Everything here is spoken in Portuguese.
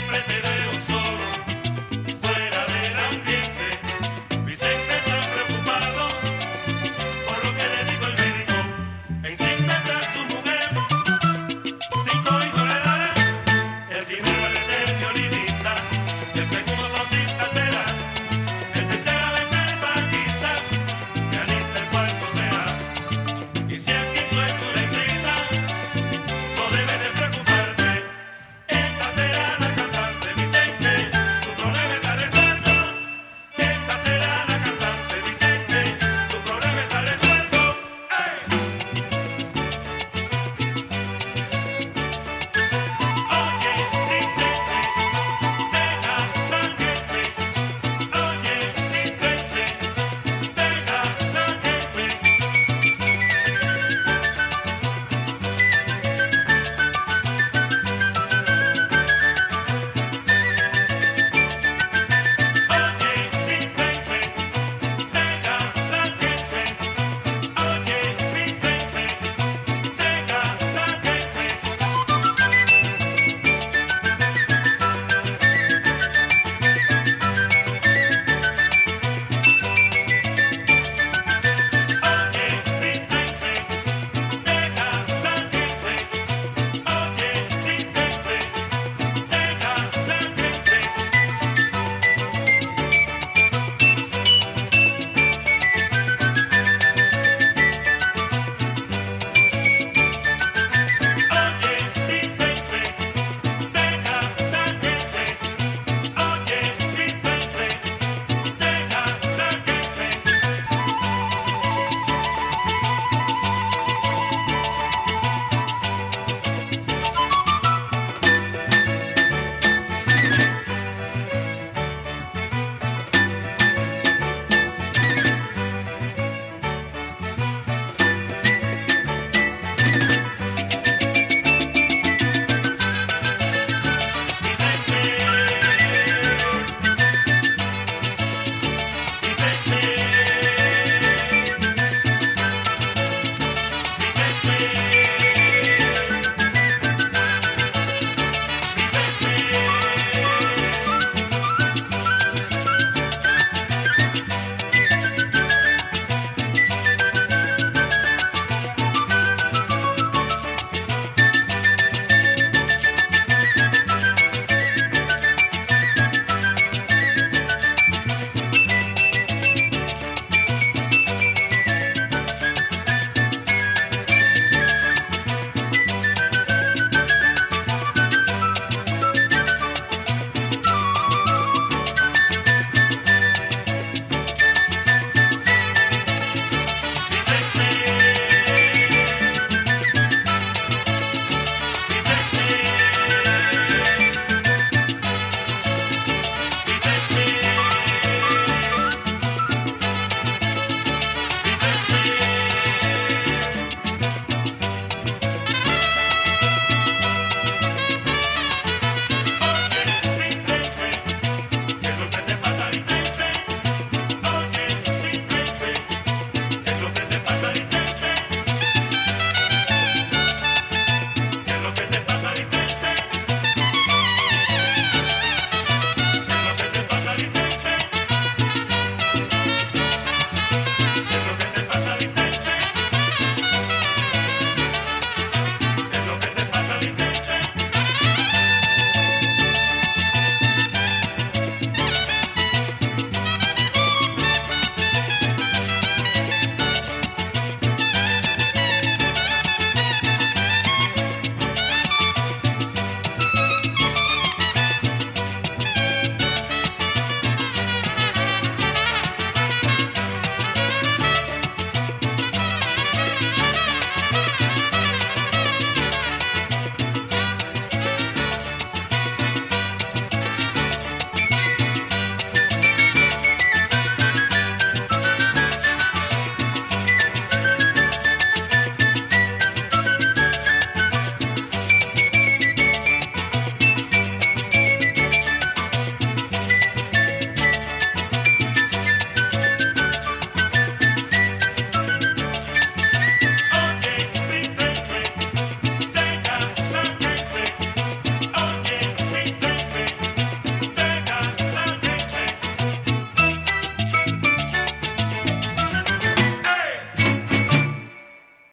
sempre te veo.